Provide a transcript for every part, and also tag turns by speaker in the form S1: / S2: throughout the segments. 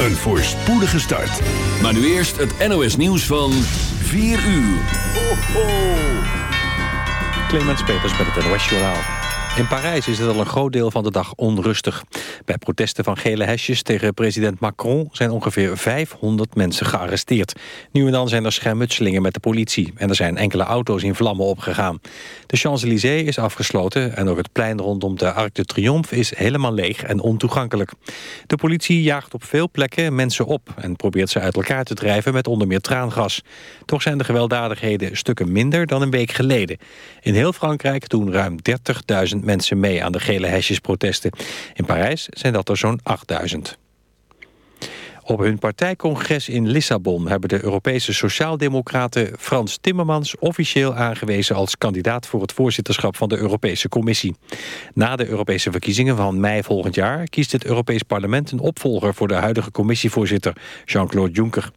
S1: een voorspoedige start.
S2: Maar nu eerst het NOS nieuws van 4 uur. Ho, ho.
S3: Clemens Peters met het NOS Journaal. In Parijs is het al een groot deel van de dag onrustig. Bij protesten van gele hesjes tegen president Macron... zijn ongeveer 500 mensen gearresteerd. Nu en dan zijn er schermutselingen met de politie... en er zijn enkele auto's in vlammen opgegaan. De Champs-Élysées is afgesloten... en ook het plein rondom de Arc de Triomphe is helemaal leeg en ontoegankelijk. De politie jaagt op veel plekken mensen op... en probeert ze uit elkaar te drijven met onder meer traangas. Toch zijn de gewelddadigheden stukken minder dan een week geleden. In heel Frankrijk doen ruim 30.000 mensen mee aan de gele hesjesprotesten. In Parijs zijn dat er zo'n 8000. Op hun partijcongres in Lissabon hebben de Europese Sociaaldemocraten Frans Timmermans officieel aangewezen als kandidaat voor het voorzitterschap van de Europese Commissie. Na de Europese verkiezingen van mei volgend jaar kiest het Europees Parlement een opvolger voor de huidige commissievoorzitter Jean-Claude Juncker.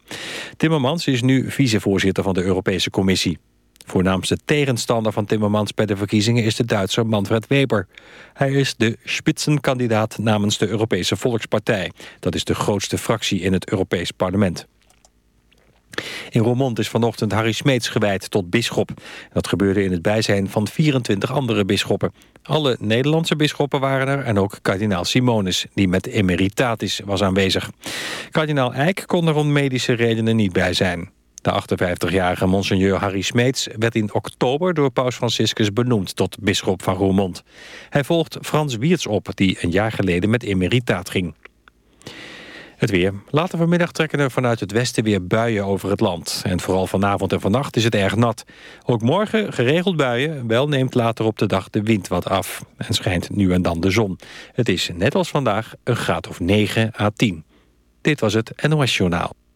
S3: Timmermans is nu vicevoorzitter van de Europese Commissie. Voornaamste tegenstander van Timmermans bij de verkiezingen is de Duitser Manfred Weber. Hij is de spitsenkandidaat namens de Europese Volkspartij. Dat is de grootste fractie in het Europees parlement. In Roermond is vanochtend Harry Smeets gewijd tot bisschop. Dat gebeurde in het bijzijn van 24 andere bisschoppen. Alle Nederlandse bisschoppen waren er en ook kardinaal Simonis... die met emeritatis was aanwezig. Kardinaal Eijk kon er om medische redenen niet bij zijn. De 58-jarige monseigneur Harry Smeets werd in oktober door paus Franciscus benoemd tot bisschop van Roermond. Hij volgt Frans Wiertz op, die een jaar geleden met emeritaat ging. Het weer. Later vanmiddag trekken er vanuit het westen weer buien over het land. En vooral vanavond en vannacht is het erg nat. Ook morgen geregeld buien, wel neemt later op de dag de wind wat af. En schijnt nu en dan de zon. Het is net als vandaag een graad of 9 à 10. Dit was het NOS Journaal.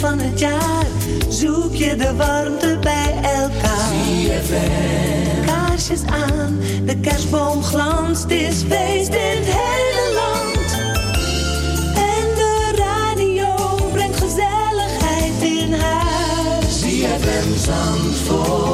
S4: van jaar. Zoek je de warmte bij elkaar. Kaarsjes aan, de kerstboom glanst. Is feest in het hele land. En de radio brengt gezelligheid in huis. ZFM Zandvoort.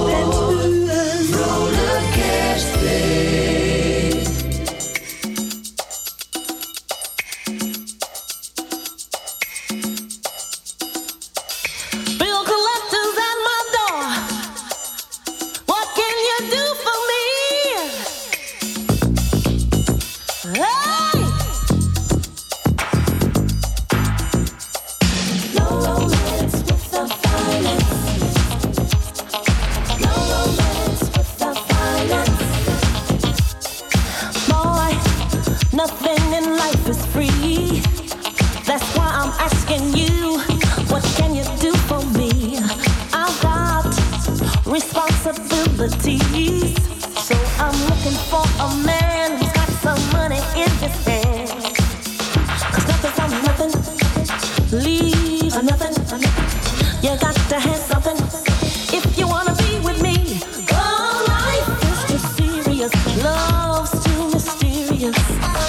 S5: Yes.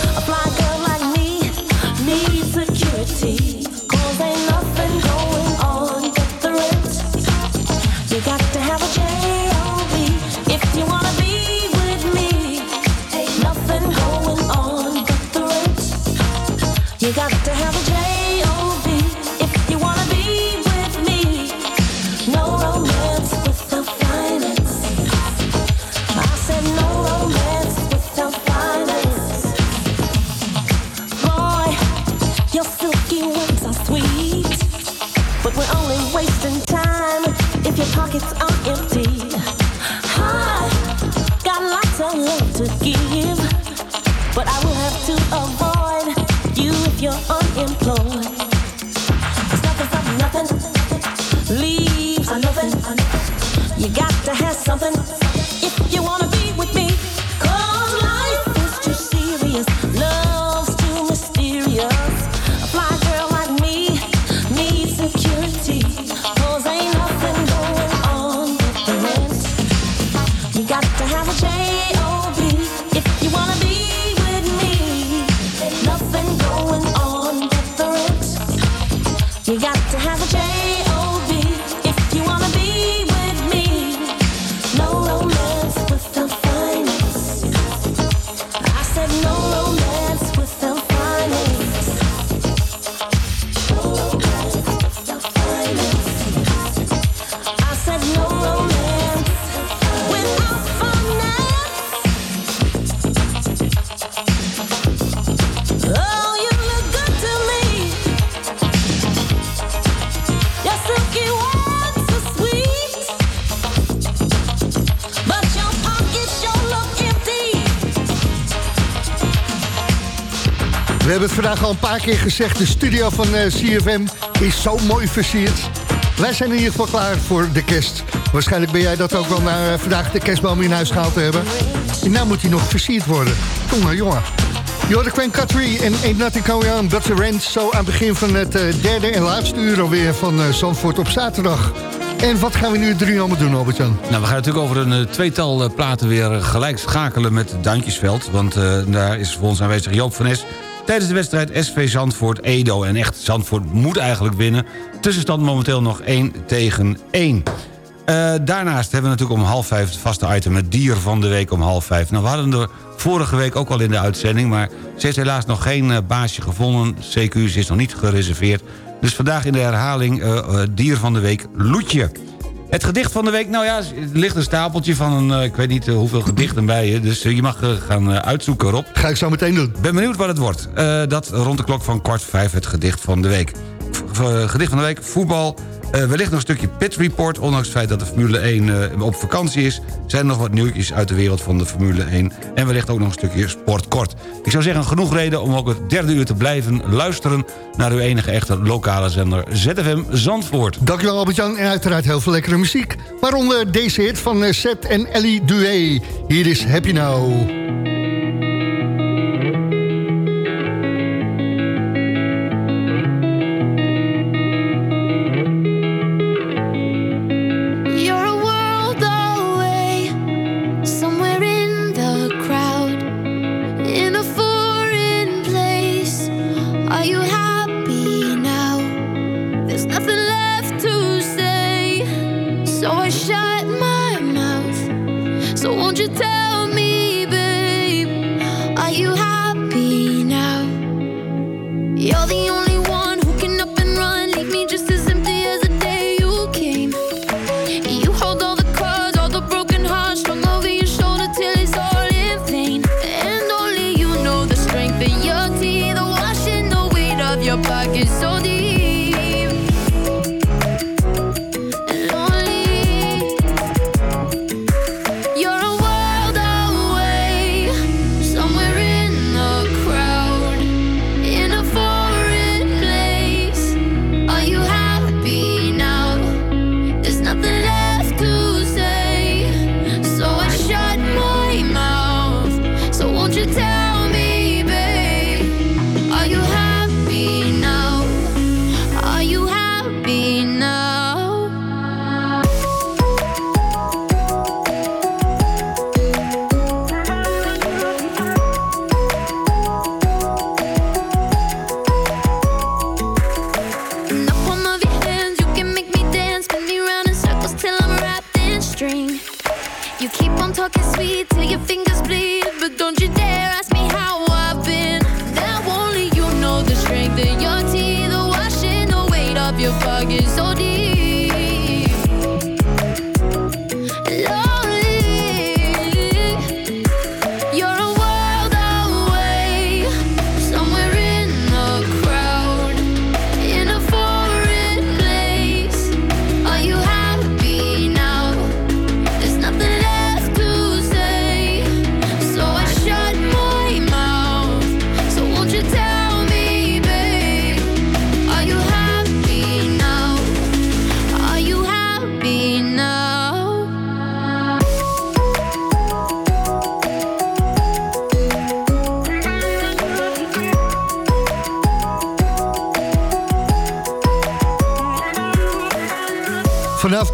S6: We hebben het vandaag al een paar keer gezegd. De studio van eh, CFM is zo mooi versierd. Wij zijn in ieder geval klaar voor de kerst. Waarschijnlijk ben jij dat ook wel na eh, vandaag de kerstboom in huis gehaald te hebben. En nou moet hij nog versierd worden. Jongen, jongen. Jordan Queen Country en Ain't Nothing Going On The Rent. Zo aan het begin van het eh, derde en laatste uur alweer van Zandvoort op zaterdag. En wat gaan we nu drie allemaal doen, Albert-Jan?
S7: Nou, we gaan natuurlijk over een tweetal platen weer gelijk schakelen met Duintjesveld. Want daar is voor ons aanwezig Joop van Es. Tijdens de wedstrijd SV Zandvoort-Edo. En echt, Zandvoort moet eigenlijk winnen. Tussenstand momenteel nog 1 tegen 1. Eh, daarnaast hebben we natuurlijk om half vijf het vaste item... het dier van de week om half vijf. Nou, we hadden er vorige week ook al in de uitzending... maar ze heeft helaas nog geen eh, baasje gevonden. CQ is nog niet gereserveerd. Dus vandaag in de herhaling eh, dier van de week Loetje. Het gedicht van de week, nou ja, er ligt een stapeltje van een, eh, ik weet niet eh, hoeveel gedichten bij je. Dus eh, je mag gaan uitzoeken, Rob.
S6: Ga ik zo meteen doen.
S7: Ben benieuwd wat het wordt. Dat rond de klok van kwart vijf het gedicht van de week. V- gedicht van de week, voetbal. Eh, wellicht nog een stukje pit report. Ondanks het feit dat de Formule 1 eh, op vakantie is... zijn er nog wat nieuwtjes uit de wereld van de Formule 1. En wellicht ook nog een stukje sportkort. Ik zou zeggen, genoeg reden om ook het derde uur te blijven luisteren... naar uw enige echte lokale zender ZFM Zandvoort.
S6: Dankjewel Albert-Jan en uiteraard heel veel lekkere muziek. Waaronder deze hit van eh, Seth en Ellie Dué. Hier is Happy Now.
S8: Tell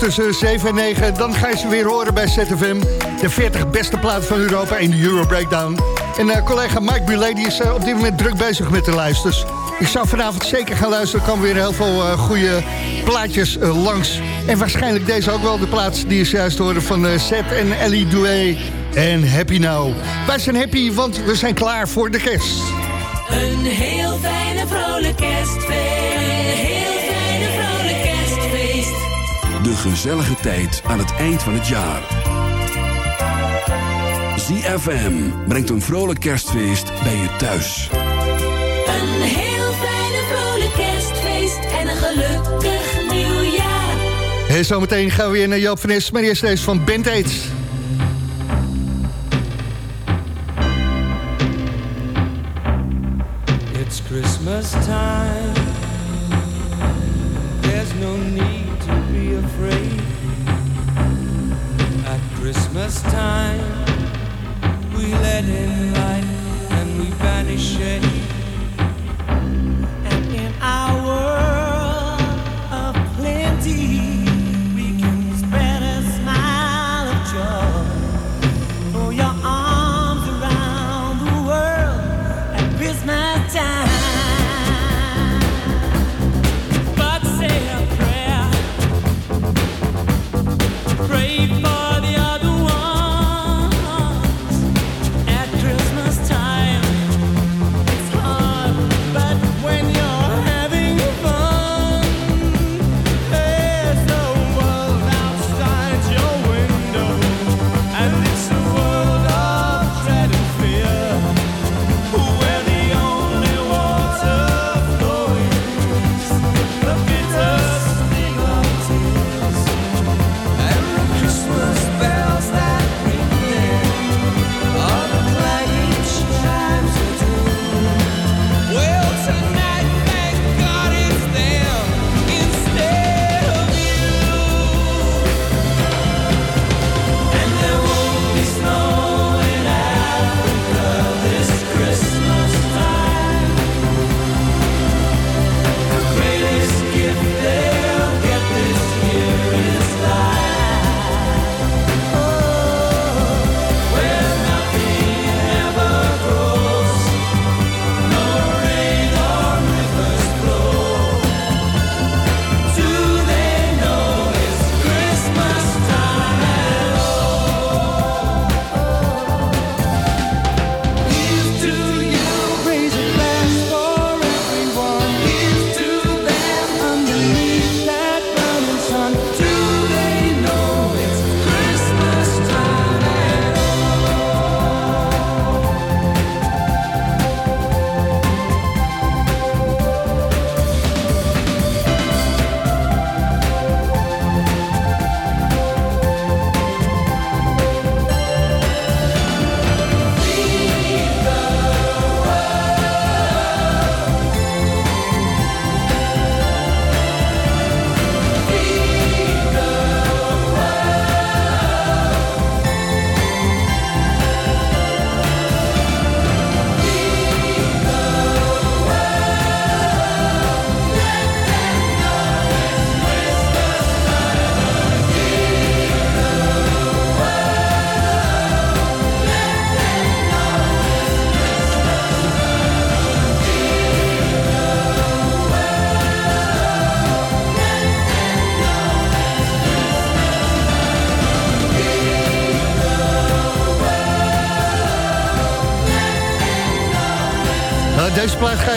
S6: tussen 7 en 9, dan ga je ze weer horen bij ZFM. De 40 beste plaat van Europa in de Euro Breakdown. En eh, collega Mike Bulet die is eh, op dit moment druk bezig met de lijsters. Ik zou vanavond zeker gaan luisteren. Er komen weer heel veel eh, goede plaatjes langs. En waarschijnlijk deze ook wel de plaats die is juist horen van Seth en Ellie Doué. En Happy Now. Wij zijn happy, want we zijn klaar voor de kerst.
S9: Een heel fijne vrolijk kerstfeest.
S2: Gezellige tijd aan het eind van het jaar. ZFM brengt een vrolijk kerstfeest bij je thuis.
S9: Een heel fijne vrolijk kerstfeest. En een gelukkig nieuwjaar.
S6: En zometeen gaan we weer naar Joop van Nes. Maar eerst deze van Band Aids.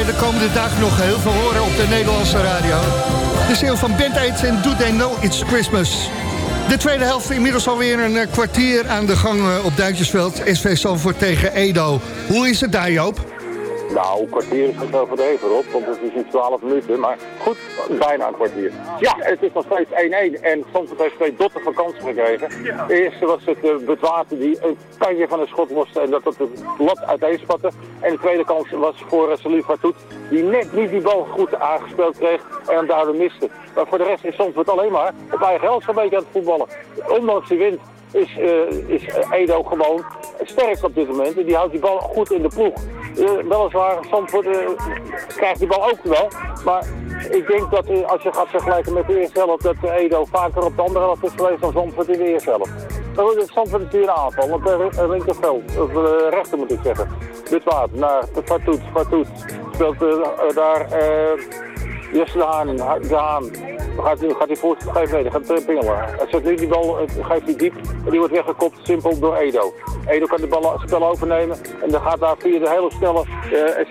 S6: De komende dagen nog heel veel horen op de Nederlandse radio. De sale van Band Aids en Do They Know It's Christmas. De tweede helft inmiddels alweer een eh, kwartier aan de gang eh, op Duintjesveld. SV Zandvoort tegen Edo. Hoe is het daar, Joop?
S10: Nou, een kwartier is het wel verdreven op, want het is nu 12 minuten. Maar goed, bijna een kwartier. Ja, het is nog steeds 1-1 en Zandvoort heeft twee dotten van kansen gekregen. De eerste was het uh, Bedwater die een kanje van een schot loste en dat het lat uiteenspatte. En de tweede kans was voor uh, Salif Fatout, die net niet die bal goed aangespeeld kreeg en hem daardoor miste. Maar voor de rest is Zandvoort alleen maar op eigen helft een beetje aan het voetballen. Ondanks de wind is, uh, is Edo gewoon sterk op dit moment. En die houdt die bal goed in de ploeg. Uh, weliswaar, Zandvoort uh, krijgt die bal ook wel. Maar ik denk dat als je gaat vergelijken met de eerste helft, dat Edo vaker op de andere helft is geweest dan Zandvoort in de eerste helft. Zandvoort is hier een aanval, want er linkerveld, of rechter moet ik zeggen. Dit water naar Fatoet. Fatoet speelt daar... Jesse de de Haan. Gaat, gaat hij voort? Geef nee, gaat uh, pingelen. Hij zet nu die bal, geeft hij diep en die wordt weggekopt simpel door Edo. Edo kan de bal, spel overnemen en dan gaat daar via de hele snelle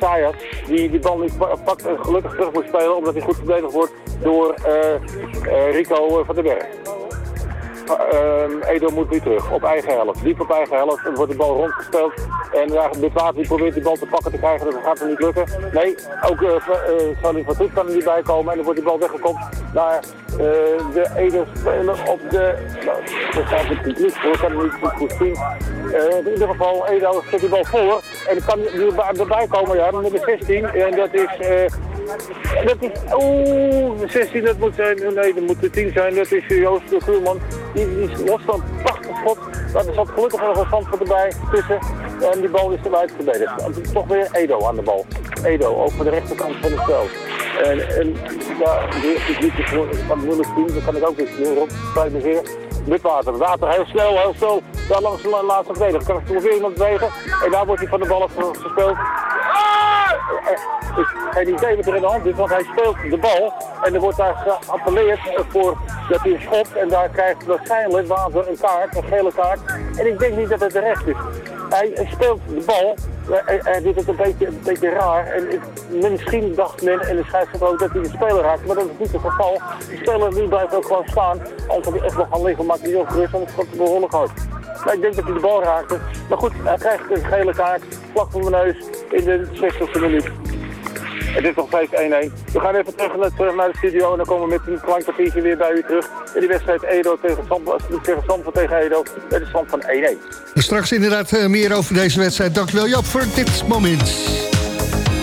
S10: uh, die die bal niet pakt en gelukkig terug moet spelen omdat hij goed verdedigd wordt door Rico van den Berg. Uh, Edo moet nu terug, op eigen helft. Diep op eigen helft, en wordt de bal rondgespeeld. En Bitwater die probeert die bal te pakken te krijgen, dat gaat hem niet lukken. Nee, ook uh, uh, Salim van Toet kan er niet bij komen en dan wordt die bal weggekopt naar uh, de Edo-speler op de... Nou, dat staat het publiek, het niet goed zien. Uh, in ieder geval, Edo zet die bal voor en kan er erbij komen, ja, nummer 16. En dat is... dat is, oeh, 16 dat moet zijn, nee dat moet de 10 zijn, dat is Joost de Vuurman. Die, die los van schot, daar zat gelukkig nog een Zandvoort erbij tussen. En die bal is eruit verdedigd. Toch weer Edo aan de bal. Edo, over de rechterkant van het veld. En, en ja, ik niet van de moeilijk zien, dat kan ik ook niet doen. Rob, spijt me zeer. Witwater, water heel snel, heel snel. Daar langs de laatste verdediger. Kan er weer iemand bewegen. En daar wordt hij van de bal gespeeld. Geen idee wat er in de hand is, want hij speelt de bal. En er wordt daar geappelleerd voor dat hij schopt. En daar krijgt waarschijnlijk Water een kaart, een gele kaart. En ik denk niet dat het terecht is. Hij speelt de bal. Hij, hij doet het een beetje, een beetje raar. En misschien dacht men en de scheidsrechter ook dat hij de speler raakt. Maar dat is niet het geval. Die speler nu blijft ook gewoon staan. Als hij echt nog gaan liggen, maakt hij heel gerust. Want het behoorlijk hard. Ik denk dat hij de bal raakte. Maar goed, hij krijgt een gele kaart. Vlak voor mijn neus in de 60ste minuut. Het is nog steeds 1-1. We gaan even terug naar, terug naar de studio en dan komen we met een klein weer bij u terug. In die wedstrijd Edo tegen Zandvoort tegen, tegen Edo. Het is stand van 1-1.
S6: Straks inderdaad uh, meer over deze wedstrijd. Dankjewel Joop voor dit moment.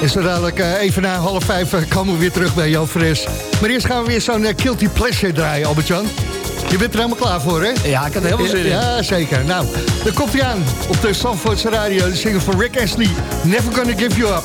S6: En zo dadelijk uh, even na half vijf komen we weer terug bij Joop Fres. Maar eerst gaan we weer zo'n Guilty Pleasure draaien, Albert-Jan. Je bent er helemaal klaar voor, hè?
S7: Ja, ik had er heel veel zin in.
S6: Ja, zeker. Nou, dan komt hij aan op de Zandvoortse radio. De zinger van Rick Astley, Never Gonna Give You Up.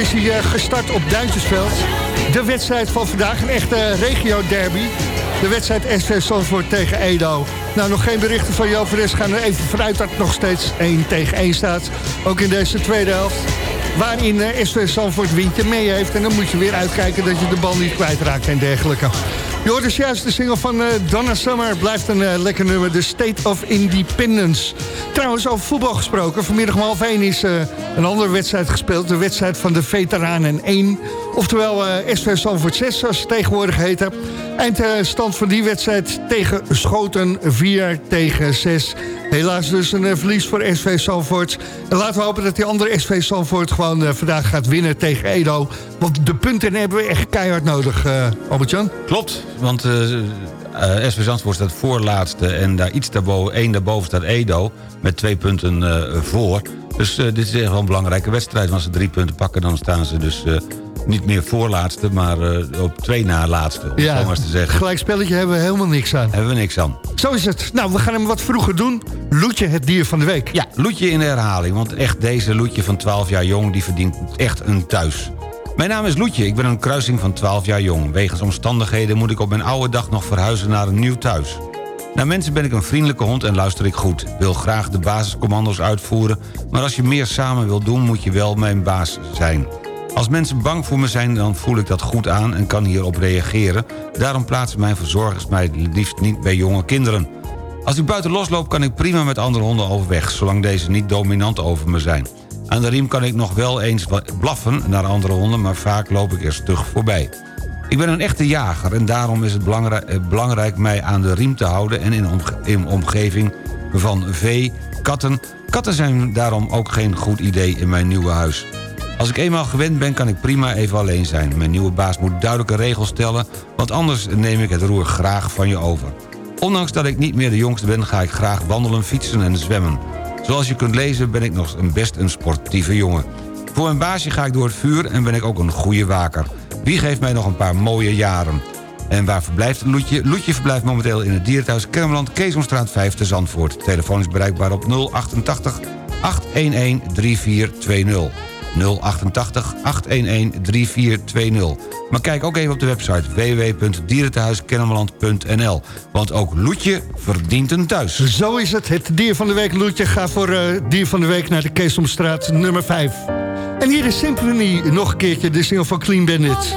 S6: Is hij eh, gestart op Duintjesveld. De wedstrijd van vandaag, een echte regio-derby. De wedstrijd SV Zandvoort tegen Edo. Nou, nog geen berichten van Joop Fres. Gaan er even vanuit dat het nog steeds 1 tegen 1 staat. Ook in deze tweede helft. Waarin eh, SV Zandvoort windje mee heeft. En dan moet je weer uitkijken dat je de bal niet kwijtraakt en dergelijke. Hoort dus juist de single van uh, Donna Summer. Blijft een lekker nummer, The State of Independence. Trouwens, over voetbal gesproken. Vanmiddag om half 1 is uh, een andere wedstrijd gespeeld. De wedstrijd van de Veteranen 1. Oftewel SV Zandvoort 6, zoals het tegenwoordig heet. Eindstand van die wedstrijd tegen Schoten 4 tegen 6. Helaas dus een verlies voor SV Zandvoort. En laten we hopen dat die andere SV Zandvoort gewoon uh, vandaag gaat winnen tegen Edo. Want de punten hebben we echt keihard nodig, Albert-Jan.
S7: Klopt, want uh, SV Zandvoort staat voorlaatste... en daar iets daarboven, één daarboven staat Edo met twee punten voor. Dus dit is echt wel een belangrijke wedstrijd. Want als ze drie punten pakken, dan staan ze dus niet meer voorlaatste, maar op twee na laatste. Om
S6: ja,
S7: zo maar eens te zeggen.
S6: gelijk spelletje hebben we helemaal niks aan.
S7: Hebben we niks aan.
S6: Zo is het. Nou, we gaan hem wat vroeger doen. Loetje, het dier van de week.
S7: Ja, Loetje in de herhaling. Want echt deze Loetje van 12 jaar jong, die verdient echt een thuis. Mijn naam is Loetje, ik ben een kruising van 12 jaar jong. Wegens omstandigheden moet ik op mijn oude dag nog verhuizen naar een nieuw thuis. Naar mensen ben ik een vriendelijke hond en luister ik goed. Wil graag de basiscommando's uitvoeren... maar als je meer samen wil doen, moet je wel mijn baas zijn. Als mensen bang voor me zijn, dan voel ik dat goed aan en kan hierop reageren. Daarom plaatsen mijn verzorgers mij liefst niet bij jonge kinderen. Als ik buiten losloop kan ik prima met andere honden overweg... zolang deze niet dominant over me zijn. Aan de riem kan ik nog wel eens blaffen naar andere honden... maar vaak loop ik er stug voorbij. Ik ben een echte jager en daarom is het belangrijk, belangrijk mij aan de riem te houden... en in, omge in omgeving van vee, katten. Katten zijn daarom ook geen goed idee in mijn nieuwe huis. Als ik eenmaal gewend ben, kan ik prima even alleen zijn. Mijn nieuwe baas moet duidelijke regels stellen... want anders neem ik het roer graag van je over. Ondanks dat ik niet meer de jongste ben... ga ik graag wandelen, fietsen en zwemmen. Zoals je kunt lezen ben ik nog een best een sportieve jongen. Voor mijn baasje ga ik door het vuur en ben ik ook een goede waker. Wie geeft mij nog een paar mooie jaren? En waar verblijft Loetje? Loetje verblijft momenteel in het dierenthuis Kermeland... Keesomstraat 5 te Zandvoort. Telefoon is bereikbaar op 088 811 3420. 088 811 3420. Maar kijk ook even op de website www.dierentehuiskennemerland.nl. Want ook Loetje verdient een thuis.
S6: Zo is het. Het dier van de week, Loetje. Ga voor uh, dier van de week naar de Keesomstraat nummer 5. En hier is Symphony. Nog een keertje de single van Clean Bandit.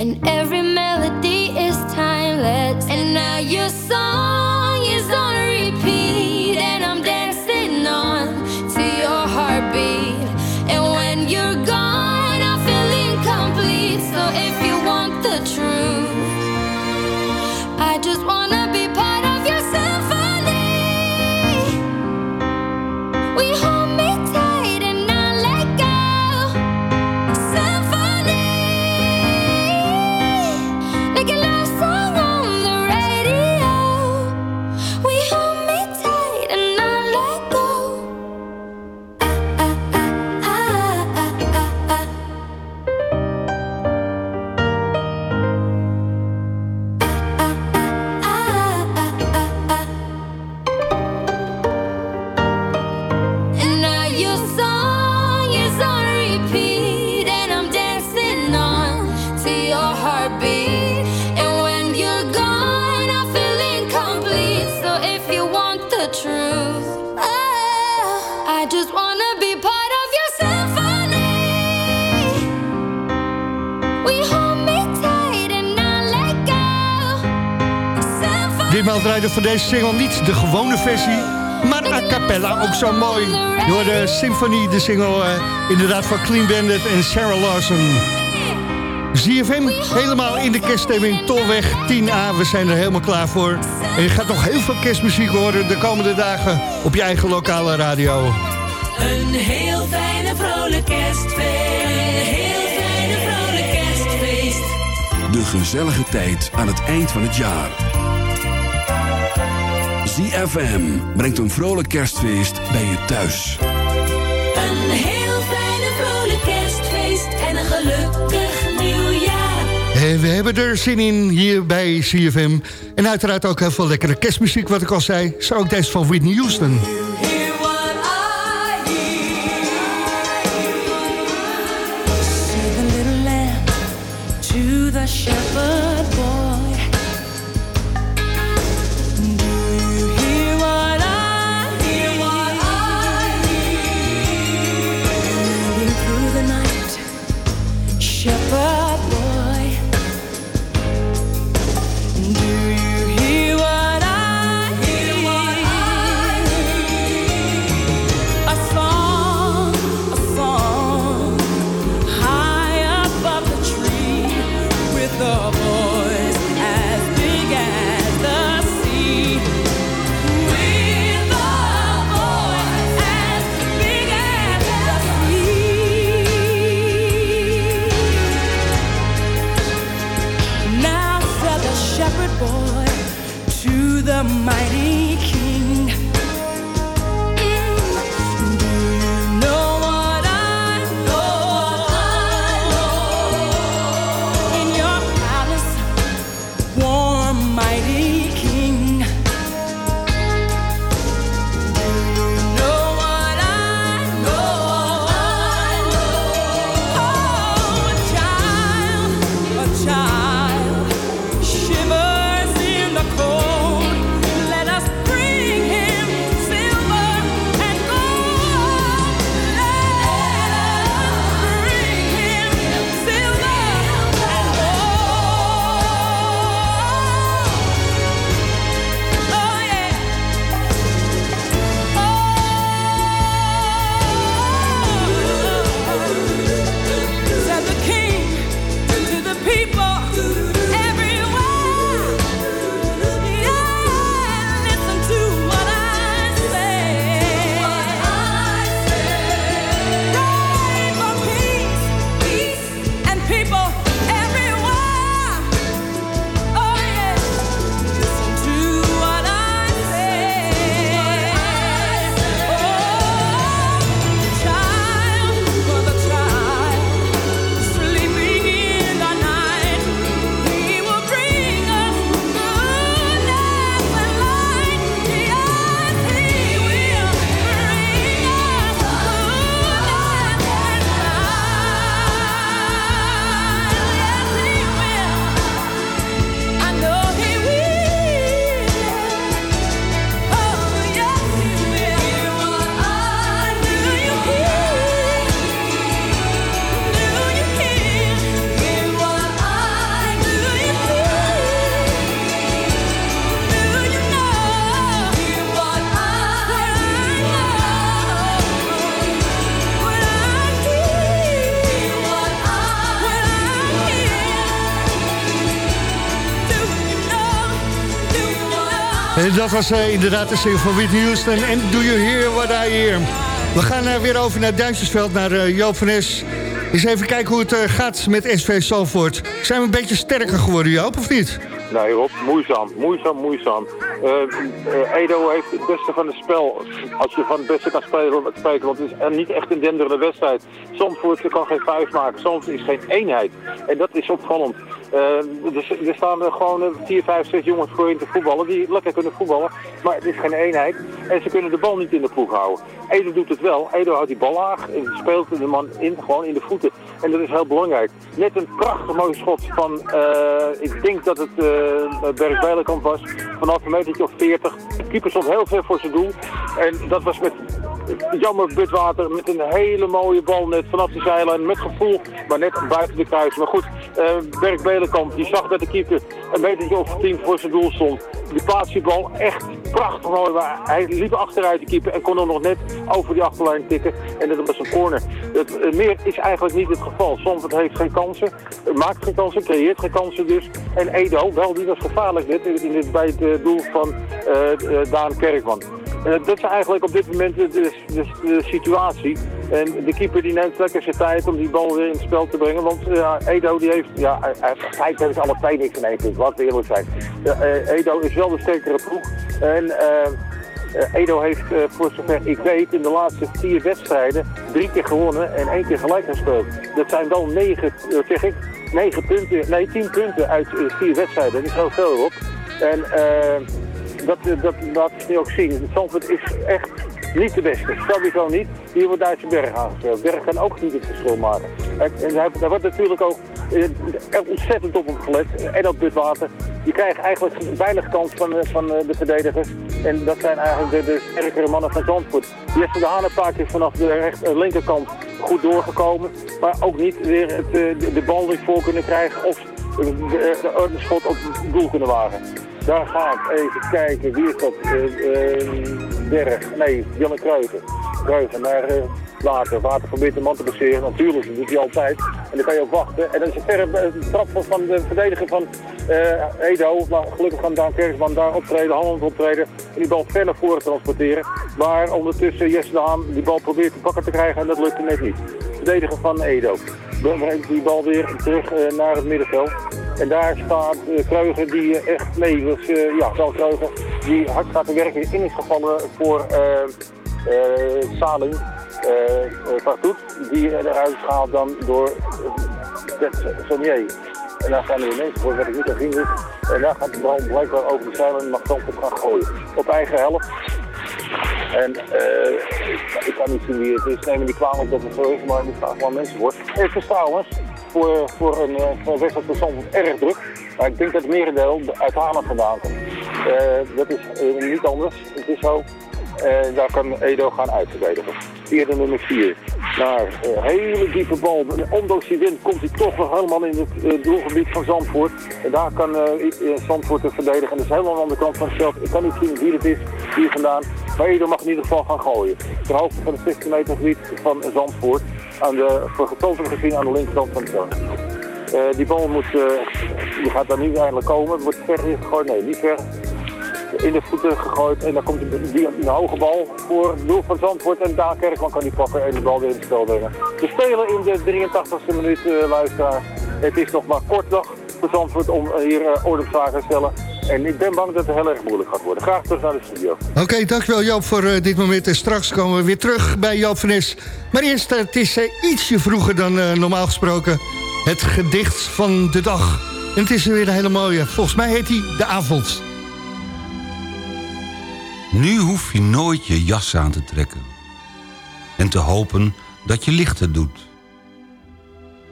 S8: And every melody is timeless. And now your song
S6: Ditmaal draaide voor deze single niet de gewone versie, maar a cappella, ook zo mooi. Door de Symphony, de single eh, inderdaad van Clean Bandit en Sarah Larson. ZFM, helemaal in de kerststemming, Tolweg 10A, we zijn er helemaal klaar voor. En je gaat nog heel veel kerstmuziek horen de komende dagen op je eigen lokale radio.
S4: Een heel fijne vrolijk kerstfeest. Een heel fijne vrolijk kerstfeest.
S2: De gezellige tijd aan het eind van het jaar. ZFM brengt een vrolijk kerstfeest bij je thuis.
S4: Een heel fijne vrolijk kerstfeest. En een gelukkig nieuwjaar.
S6: En we hebben er zin in hier bij CFM. En uiteraard ook heel veel lekkere kerstmuziek, wat ik al zei. Zo ook deze van Whitney Houston.
S4: Hear
S6: dat was eh, inderdaad de single van Whitney Houston. En Do You Hear What I Hear? We gaan eh, weer over naar Duitsersveld, naar eh, Joop van Es. Eens even kijken hoe het gaat met SV Salvoort. Zijn we een beetje sterker geworden, Joop, of niet?
S10: Nee Rob, moeizaam, moeizaam, moeizaam. Eh, eh, Edo heeft het beste van het spel. Als je van het beste kan spelen, spreken, want het is er niet echt een denderende wedstrijd. Zandvoort kan geen vijf maken, soms is geen eenheid. En dat is opvallend. Eh, er, er staan er gewoon vier, vijf, zes jongens voor in te voetballen die lekker kunnen voetballen. Maar het is geen eenheid en ze kunnen de bal niet in de ploeg houden. Edo doet het wel. Edo houdt die bal laag en speelt de man in, gewoon in de voeten. En dat is heel belangrijk. Net een prachtig mooi schot van, eh, ik denk dat het uh, Berg Bijlenkamp was, vanaf een metertje of 40. De keeper stond heel ver voor zijn doel. En dat was met Jammer Butwater met een hele mooie bal net vanaf de zijlijn. Met gevoel, maar net buiten de kruis. Maar goed, uh, Berk Belenkamp, die zag dat de keeper een metertje of tien voor zijn doel stond. Die plaatst die bal echt prachtig mooi. Hij liep achteruit de keeper en kon er nog net over die achterlijn tikken. En dat was een corner. Uh, meer is eigenlijk niet het geval. Zandvoort heeft geen kansen, maakt geen kansen, creëert geen kansen dus. En Edo, wel, die was gevaarlijk net in bij het doel van Daan Kerkman. Uh, dat is eigenlijk op dit moment de, de, situatie. En de keeper die neemt lekker zijn tijd om die bal weer in het spel te brengen. Want uh, Edo die heeft, ja, hij heeft alle twee niks in één punt, laten we eerlijk zijn. Uh, Edo is wel de sterkere ploeg. En Edo heeft, voor zover ik weet, in de laatste vier wedstrijden drie keer gewonnen en één keer gelijk gespeeld. Dat zijn wel negen, zeg ik, negen punten, nee, tien punten uit vier wedstrijden. Dat is heel veel op. En dat, dat laat je nu ook zien. Zandvoort is echt niet de beste. Sowieso niet. Hier wordt Duitse Berg aangespeeld. Berg kan ook niet het verschil maken. En daar wordt natuurlijk ook eh, ontzettend op gelet. En op Butwater. Die krijgen eigenlijk weinig kans van, van de verdedigers. En dat zijn eigenlijk de, de sterkere mannen van Zandvoort. Jesse de Haan een paar vanaf de recht, linkerkant goed doorgekomen. Maar ook niet weer het, de, bal niet voor kunnen krijgen. Of de schot op het doel kunnen wagen. Daar ga ik even kijken. Wie is dat? Uh, uh, Berg. Nee, Janne Kruijven. Kruijven naar water. Water probeert de man te passeren. Natuurlijk, dat doet hij altijd. En dan kan je ook wachten. En dan is het verre trap van de verdediger van Edo. Maar gelukkig kan Daan Kerkman daar optreden, handeld optreden. En die bal ver naar voren transporteren. Maar ondertussen Jesse de Haan die bal probeert te pakken te krijgen. En dat lukt hem net niet. Verdediger van Edo. Dan brengt die bal weer terug naar het middenveld. En daar staat Kreuger die uh, echt, was, uh, ja, wel Kreuger, die hard gaat werken in is gevallen voor Saling, Fartoet, die eruit gaat dan door uh, Sommier. En daar gaan er mensen voor, wat ik niet kan zien. En daar gaat de bal blijkbaar over de zeilen en mag dan op gaan gooien. Op eigen helft. En ik kan niet zien wie het is. Neem me niet kwalijk dat het zo maar er staan gewoon mensen voor. Het is trouwens voor, voor een, voor een wedstrijd van erg druk. Maar ik denk dat het merendeel uit Haarlem vandaan komt. Uh, dat is uh, niet anders. Het is zo. Uh, daar kan Edo gaan uitverdedigen. De nummer 4. Naar een hele diepe bal. Ondanks die wind komt hij toch nog helemaal in het doelgebied van Zandvoort. En daar kan Zandvoort het verdedigen. En dat is helemaal aan de andere kant van het veld. Ik kan niet zien wie het is, hier vandaan. Maar Edo mag in ieder geval gaan gooien. Ter hoogte van het 16 meter gebied van Zandvoort. Aan de, voor gezien aan de linkerkant van het veld. Die bal moet, die gaat daar nu eindelijk komen. Het wordt ver ingegooid. Nee, niet ver. In de voeten gegooid. En dan komt die, een hoge bal voor het van Zandvoort. En daar Kerkman kan die pakken en de bal weer in het spel brengen. We spelen in de 83e minuut, uh, luisteraar. Het is nog maar kort dag voor Zandvoort om hier uh, orde op te stellen. En ik ben bang dat het heel erg moeilijk gaat worden. Graag terug naar de studio.
S6: Oké, dankjewel Joop voor uh, dit moment. En straks komen we weer terug bij Joop van Nes. Maar eerst, het is ietsje vroeger dan normaal gesproken. Het gedicht van de dag. En het is weer een hele mooie. Volgens mij heet hij De Avond.
S7: Nu hoef je nooit je jas aan te trekken. En te hopen dat je lichter doet.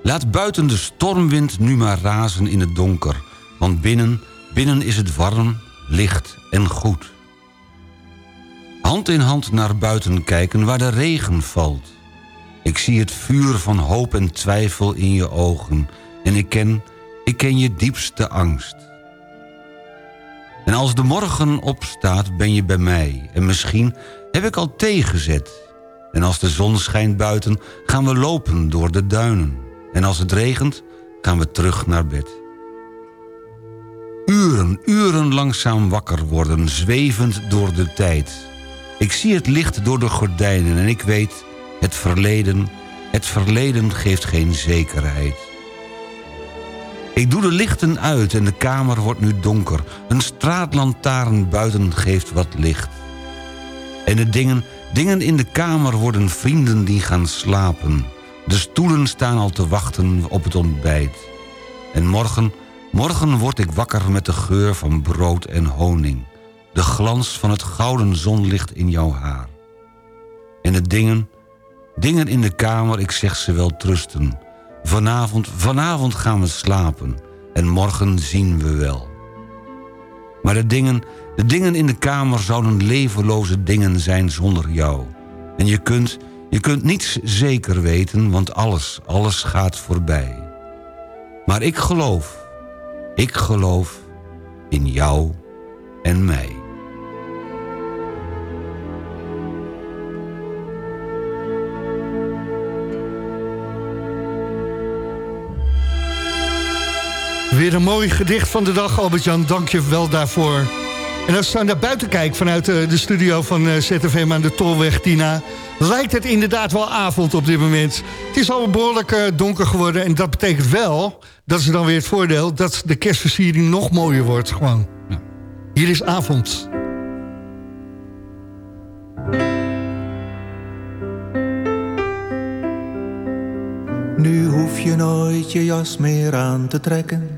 S7: Laat buiten de stormwind nu maar razen in het donker. Want binnen, binnen is het warm, licht en goed. Hand in hand naar buiten kijken waar de regen valt. Ik zie het vuur van hoop en twijfel in je ogen. En ik ken, ik ken je diepste angst. En als de morgen opstaat ben je bij mij. En misschien heb ik al tegenzet. En als de zon schijnt buiten gaan we lopen door de duinen. En als het regent gaan we terug naar bed. Uren, uren langzaam wakker worden, zwevend door de tijd. Ik zie het licht door de gordijnen en ik weet... het verleden, het verleden geeft geen zekerheid. Ik doe de lichten uit en de kamer wordt nu donker. Een straatlantaarn buiten geeft wat licht. En de dingen, dingen in de kamer worden vrienden die gaan slapen. De stoelen staan al te wachten op het ontbijt. En morgen, morgen word ik wakker met de geur van brood en honing. De glans van het gouden zonlicht in jouw haar. En de dingen, dingen in de kamer, ik zeg ze wel trusten. Vanavond, vanavond gaan we slapen. En morgen zien we wel. Maar de dingen, de dingen in de kamer zouden levenloze dingen zijn zonder jou. En je kunt, je kunt niets zeker weten, want alles, alles gaat voorbij. Maar ik geloof, ik geloof in jou en mij.
S6: Weer een mooi gedicht van de dag, Albert-Jan. Dank je wel daarvoor. En als je naar buiten kijkt vanuit eh, de studio van eh, ZFM aan de Tolweg, Tina... lijkt het inderdaad wel avond op dit moment. Het is al behoorlijk eh, donker geworden en dat betekent wel... dat is dan weer het voordeel dat de kerstversiering nog mooier wordt. Gewoon. Hier is avond.
S11: Nu hoef je nooit je jas meer aan te trekken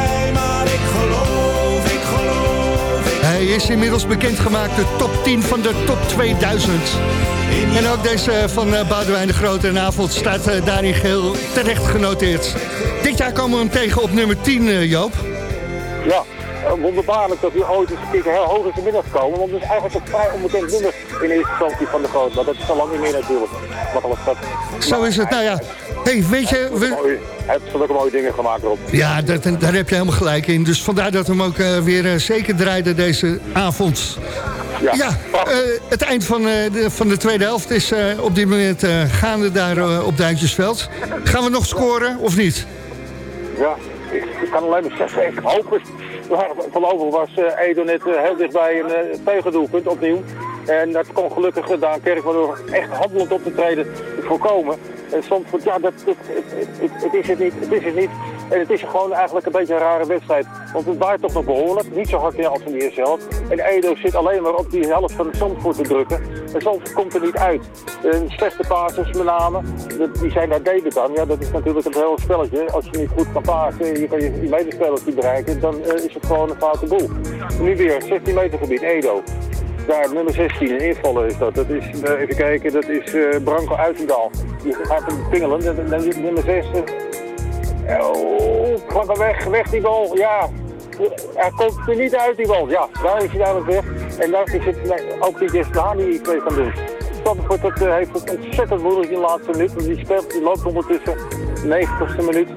S6: Is inmiddels bekendgemaakt, de top 10 van de top 2000. En ook deze van eh, Boudewijn de Grote en Avond staat eh, daarin geheel terecht genoteerd. Dit jaar komen we hem tegen op nummer 10, eh, Joop.
S10: Ja, eh, wonderbaarlijk dat hij ooit eens een keer heel hoog is inmiddels komen. Want het is eigenlijk een vrij onbekend nummer in eerste instantie van de groot. Maar dat is al lang niet meer natuurlijk. Wat alles dat.
S6: Zo is het, nou ja. hey, weet je... We...
S10: Hij heeft mooie dingen gemaakt erop.
S6: Ja, dat, daar heb je helemaal gelijk in. Dus vandaar dat we hem ook eh, weer eh, zeker draaiden deze avond. Ja, eh, het eind van, de, van de tweede helft is op dit moment gaande daar op Duintjesveld. Gaan we nog scoren of niet?
S10: Ja, ik, ik kan alleen maar zeggen, ik hoop het. Maar Voorlopig was eh, Edo net eh, heel dichtbij een uh, tegendoelpunt opnieuw. En dat kon gelukkig gedaan Kerk waardoor echt handelend op te treden voorkomen. En soms, ja, dat, het, het, het is het niet, het is het niet. En het is gewoon eigenlijk een beetje een rare wedstrijd. Want het waait toch nog behoorlijk, niet zo hard meer als in helft. En Edo zit alleen maar op die helft van de Zandvoort te drukken. En soms komt er niet uit. Een slechte passes met name, die zijn daar deden dan. Ja, dat is natuurlijk een heel spelletje. Als je niet goed kan pasen en je kan je, je medespelers niet bereiken, dan eh, is het gewoon een foute boel. Nu weer, 16 meter gebied, Edo. Daar, nummer 16, een invaller is dat. Dat is, eh, even kijken, dat is eh, Branko Uitendaal. Die gaat hem pingelen. Nummer 6, eh, oh, er weg, weg die bal. Ja, hij komt er niet uit die bal. Ja, daar is hij duidelijk weg. En daar is het ook die Deslaan die iets mee kan doen. Zandvoort dat, eh, heeft het ontzettend moeilijk in de laatste minuut. Die speelt, die loopt ondertussen 90ste minuut.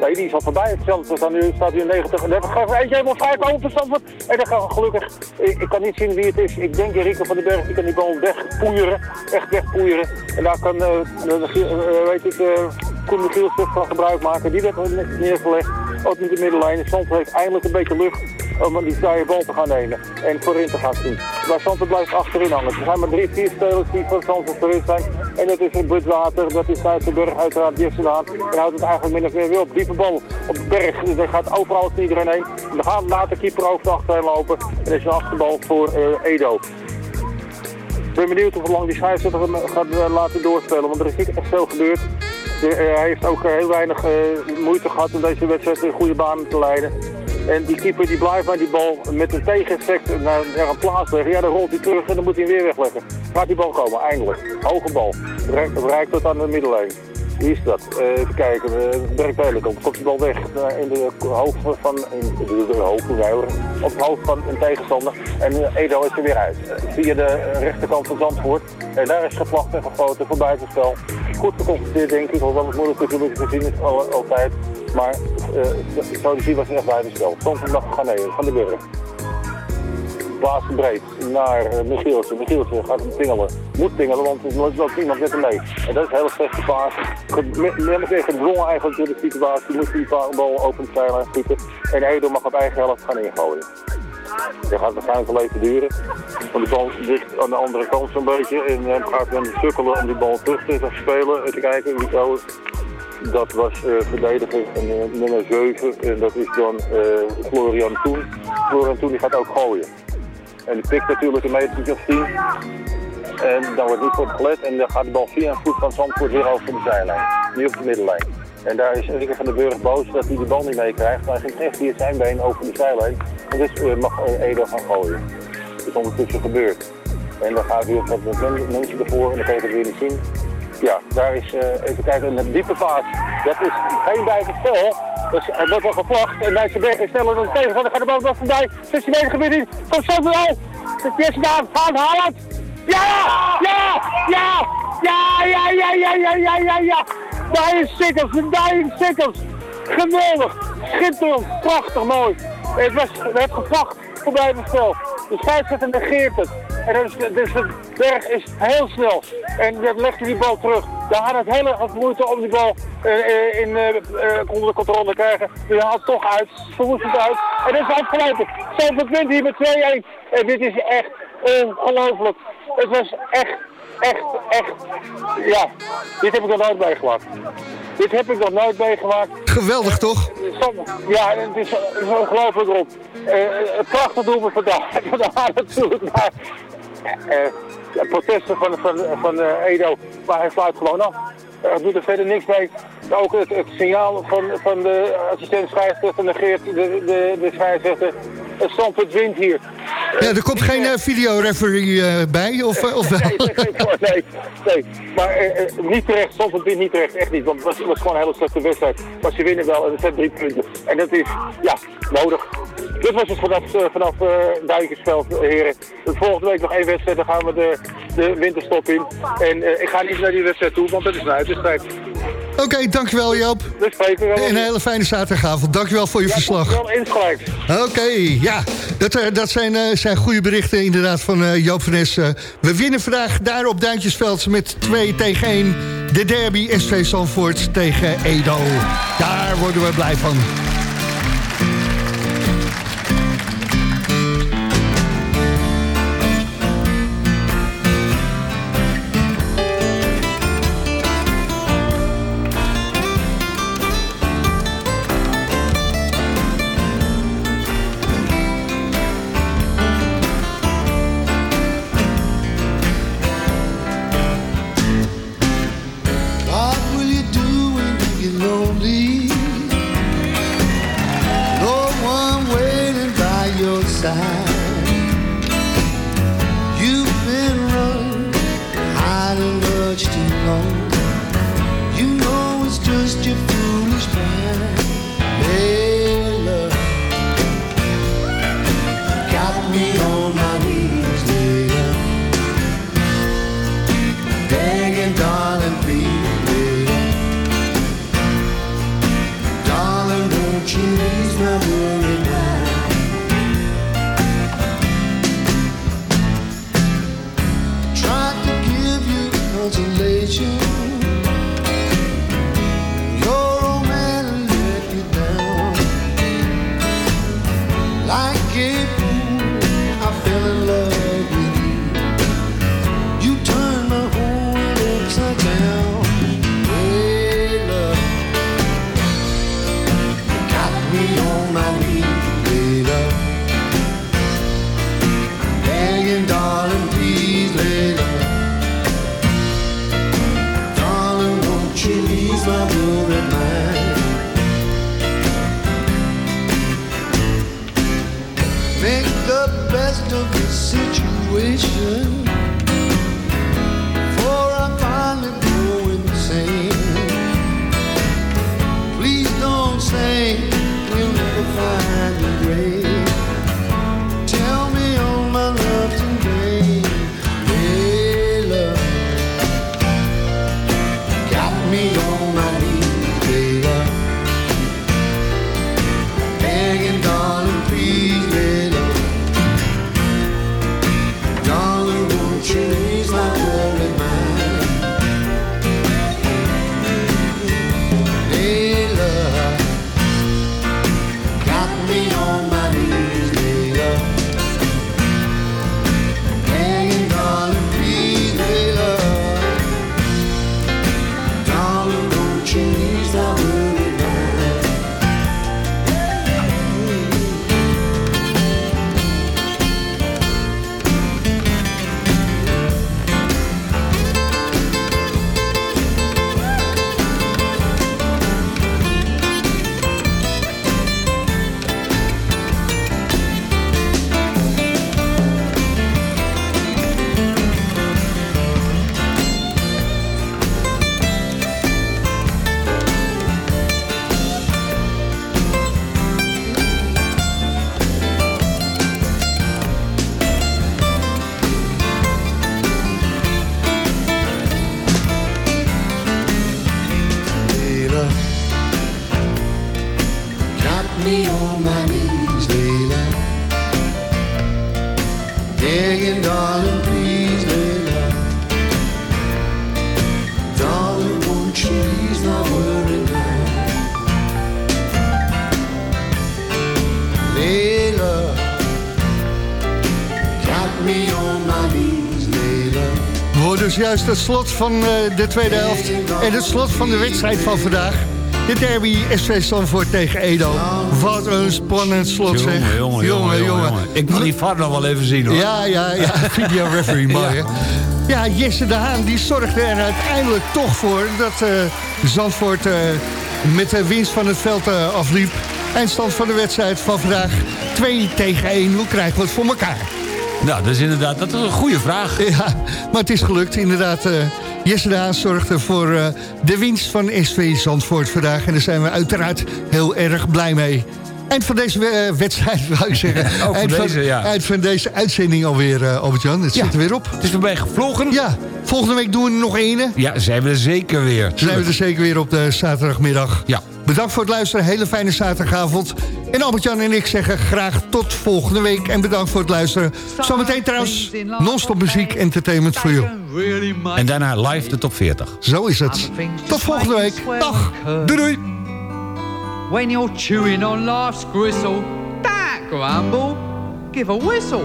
S10: Nee, die is al voorbij. Hetzelfde dan nu staat hij in 90. En gaat er eentje helemaal vrij komen voor Zandvoort. En dan gaat gelukkig, ik, ik kan niet zien wie het is. Ik denk Rico van den Berg, die kan die bal wegpoeieren. Echt wegpoeieren. En daar kan, eh, eh, weet ik, Koen Michiels van gebruik maken. Die werd ne- neergelegd. Ook niet de middenlijn. Zandvoort heeft eindelijk een beetje lucht om die vrije bal te gaan nemen. En voorin te gaan zien. Maar Zandvoort blijft achterin hangen. Er zijn maar drie, vier spelers die van Zandvoort voorin zijn. En dat is Budwater, dat is Duitsenburg, uiteraard gedaan. En houdt het eigenlijk min of meer weer op. Diepe bal op de berg. Dus er gaat overal tegen iedereen heen. En dan gaat later keeper over de achterheen lopen. En er is een achterbal voor eh, Edo. Ik ben benieuwd hoe lang die scheidsrechter gaat eh, laten doorspelen, want er is niet echt veel gebeurd. Hij heeft ook eh, heel weinig eh, moeite gehad om deze wedstrijd in goede banen te leiden. En die keeper die blijft maar die bal met een tegeneffect naar, een plaats leggen. Ja, dan rolt hij terug en dan moet hij weer wegleggen. Gaat die bal komen, eindelijk. Hoge bal. Bereikt, tot aan de middellijn. Wie is dat? Eh, even kijken. Uh, Dirk Telekom. Komt die bal weg in de hoofd van... In, bedoel, de hoofd. Op het hoofd van een tegenstander. En eh, Edo is er weer uit. Via de rechterkant van Zandvoort. En daar is gevlacht en gefloten voor buitenspel. Goed geconstateerd denk ik. Hoewel het moeilijk natuurlijk te zien is al- altijd. Maar eh te zien was echt buitenspel. Zandvoort mag gaan nemen van de burger. Plaats breed naar uh, Michielsen. Michielsen gaat hem pingelen. Moet pingelen, want er loopt iemand met hem mee. En dat is een hele slechte paas. Net weer gedwongen eigenlijk door de situatie. Moet die bal open het zijlijn schieten. En Edo mag op eigen helft gaan ingooien. Dat gaat waarschijnlijk wel even duren. Want de bal ligt aan de andere kant zo'n beetje. En hij gaat dan sukkelen om die bal terug te spelen. Even kijken wie het. Dat was eh, verdediger eh, nummer 7. En dat is dan eh, Florian Toen. Florian Toen die gaat ook gooien. En die pikt natuurlijk een meter of 10. En dan wordt niet op gelet. En dan gaat de bal via een voet van Zandvoort weer over de zijlijn. Nu op de middenlijn. En daar is Rieke van den Burg boos dat hij die bal niet meekrijgt. Maar hij ging echt via zijn been over de zijlijn. En dus eh, mag Edo gaan gooien. Dat is ondertussen gebeurd. En dan gaat weer wat men- mensen ervoor en dan kan je weer niet zien. Ja, daar is, eh, even kijken, een diepe paas. Dat is geen buitenspel. Dus hij wordt wel gevlacht en Nijtsenberg is sneller dan de tegenstander. Gaat de bal wel voorbij. 16 meter gebied in. Komt zo. Het is gedaan. Gaan Haaland. Ja! Ja! Ja! Ja! Ja! Ja! Ja! Ja! Ja! Ja! Ja! Is Sikkels. Is Sikkels. Geweldig. Schitterend. Prachtig mooi. Het was het werd gevlacht voor buitenspel. De scheidsrechter negeert het. En dus, dus de berg is heel snel. En dan legt hij die bal terug. Daar had het hele wat moeite om die bal eh, eh, in, eh, onder de controle te krijgen. Die haalt toch uit. Verwoest het uit. En dat is afgelopen. Zoveel wint hier met 2-1. En dit is echt ongelooflijk. Het was echt, echt, echt. Ja, dit heb ik nog nooit meegemaakt. Dit heb ik nog nooit meegemaakt.
S6: Geweldig toch?
S10: Ja, het is, het is ongelooflijk erop. Uh, prachtig doelpunt vandaag, vandaag natuurlijk, maar protesten van, van, van eh, Edo, maar hij sluit gewoon af. Er doet er verder niks mee. Ook het, het signaal van, van de assistent scheidsrechter negeert de, de, de scheidsrechter. Het standpunt wint hier.
S6: Ja, er komt geen eh, videoreferee eh, bij, of, eh, of wel?
S10: Nee, nee, nee, nee. Maar eh, eh, niet terecht, soms wint niet terecht, echt niet. Want het was, het was gewoon een hele slechte wedstrijd. Maar ze winnen wel en het zijn drie punten. En dat is, ja, nodig. Dit was het vanaf, eh, vanaf Duikersveld, eh, heren. Volgende week nog één wedstrijd, dan gaan we de, de winterstop in. En eh, ik ga niet naar die wedstrijd toe, want dat is een uitwedstrijd.
S6: Oké, dankjewel Joop.
S10: Spreken we wel.
S6: En een hele fijne zaterdagavond. Dankjewel voor je verslag.
S10: Wel insgelijks.
S6: Oké, ja. Dat, dat zijn, zijn goede berichten inderdaad van Joop van. Eh, we winnen vandaag daar op Duintjesveld met 2 tegen 1. De derby SV Zandvoort tegen Edo. Daar worden we blij van.
S12: give
S6: horen dus juist het slot van eh, de tweede helft. En het slot van de wedstrijd van vandaag. De derby SV Zandvoort tegen Edo. Wat een spannend slot zeg.
S7: Jongen, jongen, jongen, jongen. Ik wil die VAR nog wel even zien hoor.
S6: Ja, ja, ja. Video referee, mooi hè. Ja, Jesse de Haan die zorgde er uiteindelijk toch voor... dat eh, Zandvoort eh, met de winst van het veld eh, afliep. Eindstand van de wedstrijd van vandaag 2 tegen 1. Hoe krijgen we het voor elkaar?
S7: Nou, dat is inderdaad dat is een goede vraag.
S6: Ja, maar het is gelukt inderdaad. eh, Jesse de Haan zorgde voor eh, de winst van SV Zandvoort vandaag. En daar zijn we uiteraard heel erg blij mee. Eind van deze eh, wedstrijd, wou ik zeggen.
S7: Ook van
S6: eind,
S7: deze, ja.
S6: eind van deze uitzending alweer, Albert-Jan. Het
S7: Ja.
S6: zit er weer op.
S7: Het is voorbij gevlogen.
S6: Ja, volgende week doen we er nog ene.
S7: Ja, zijn we er zeker weer.
S6: Dan zijn we er zeker weer op de zaterdagmiddag.
S7: Ja.
S6: Bedankt voor het luisteren. Hele fijne zaterdagavond. En Albert-Jan en ik zeggen graag tot volgende week. En bedankt voor het luisteren. Zometeen trouwens non-stop muziek, entertainment voor you.
S7: En daarna live de top 40.
S6: Zo is het. Tot volgende week. Dag. Doei doei.
S13: When you're chewing on life's gristle, don't grumble, give a whistle.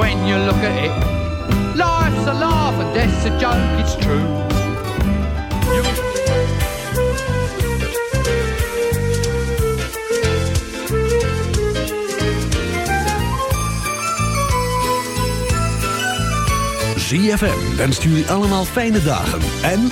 S13: when you look at it. Life's a laugh and death's a joke, it's true.
S1: ZFM wenst jullie allemaal fijne dagen en